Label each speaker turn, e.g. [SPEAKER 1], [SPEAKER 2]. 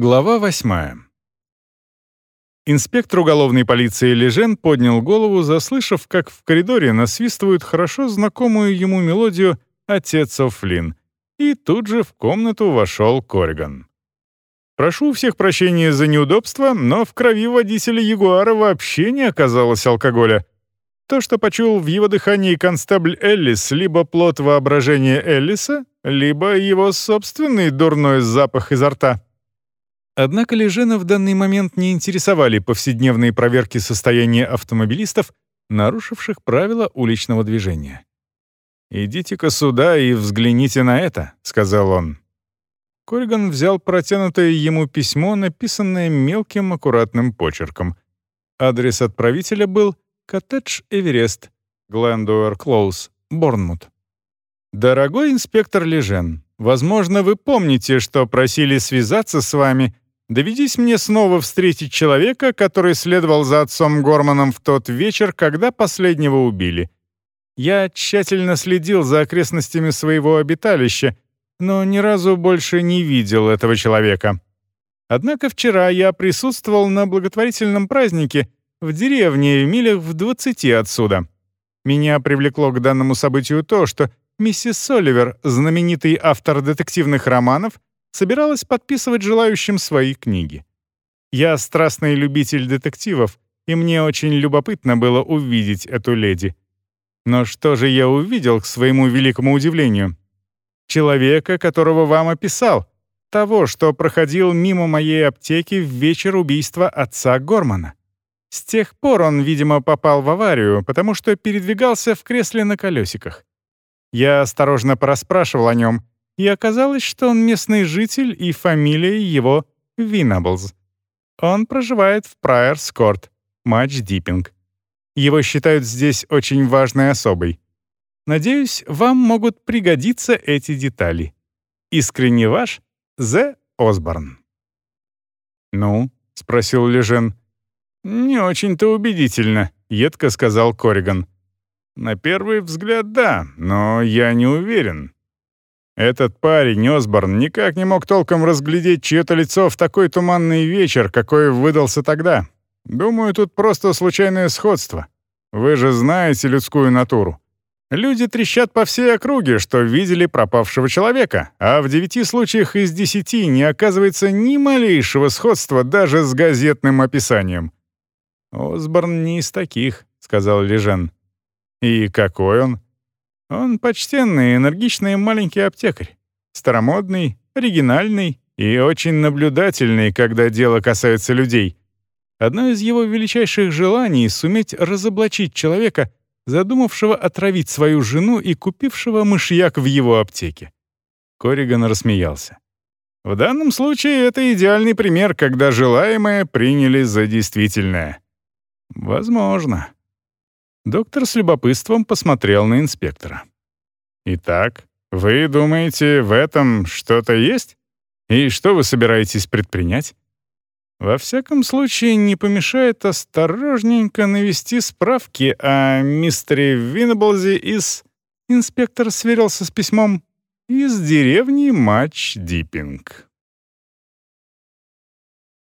[SPEAKER 1] Глава восьмая. Инспектор уголовной полиции Лежен поднял голову, заслышав, как в коридоре насвистывают хорошо знакомую ему мелодию «Отец О'Флинн», и тут же в комнату вошел Корриган. «Прошу всех прощения за неудобство, но в крови водителя Ягуара вообще не оказалось алкоголя. То, что почул в его дыхании констабль Эллис, либо плод воображения Эллиса, либо его собственный дурной запах изо рта». Однако Лежена в данный момент не интересовали повседневные проверки состояния автомобилистов, нарушивших правила уличного движения. «Идите-ка сюда и взгляните на это», — сказал он. Корриган взял протянутое ему письмо, написанное мелким аккуратным почерком. Адрес отправителя был «Коттедж Эверест, Глендуэр Клоус, Борнмут». «Дорогой инспектор Лежен, возможно, вы помните, что просили связаться с вами Доведись мне снова встретить человека, который следовал за отцом Горманом в тот вечер, когда последнего убили. Я тщательно следил за окрестностями своего обиталища, но ни разу больше не видел этого человека. Однако вчера я присутствовал на благотворительном празднике в деревне в милях в 20 отсюда. Меня привлекло к данному событию то, что миссис Соливер, знаменитый автор детективных романов, собиралась подписывать желающим свои книги. Я страстный любитель детективов, и мне очень любопытно было увидеть эту леди. Но что же я увидел, к своему великому удивлению? Человека, которого вам описал, того, что проходил мимо моей аптеки в вечер убийства отца Гормана. С тех пор он, видимо, попал в аварию, потому что передвигался в кресле на колесиках. Я осторожно порасспрашивал о нем, и оказалось, что он местный житель и фамилия его Винаблз. Он проживает в Прайерс-Корт, Матч-Диппинг. Его считают здесь очень важной особой. Надеюсь, вам могут пригодиться эти детали. Искренне ваш, З. Осборн. «Ну?» — спросил Лежен. «Не очень-то убедительно», — едко сказал Кориган. «На первый взгляд, да, но я не уверен. Этот парень, Осборн, никак не мог толком разглядеть чье-то лицо в такой туманный вечер, какой выдался тогда. Думаю, тут просто случайное сходство. Вы же знаете людскую натуру. Люди трещат по всей округе, что видели пропавшего человека, а в девяти случаях из десяти не оказывается ни малейшего сходства даже с газетным описанием. «Осборн не из таких», — сказал Лежен. «И какой он?» Он почтенный, энергичный маленький аптекарь. Старомодный, оригинальный и очень наблюдательный, когда дело касается людей. Одно из его величайших желаний — суметь разоблачить человека, задумавшего отравить свою жену и купившего мышьяк в его аптеке. Корриган рассмеялся. В данном случае это идеальный пример, когда желаемое приняли за действительное. Возможно. Доктор с любопытством посмотрел на инспектора. «Итак, вы думаете, в этом что-то есть? И что вы собираетесь предпринять?» «Во всяком случае, не помешает осторожненько навести справки о мистере Виннеблзе из...» Инспектор сверился с письмом. «Из деревни Матч-Диппинг».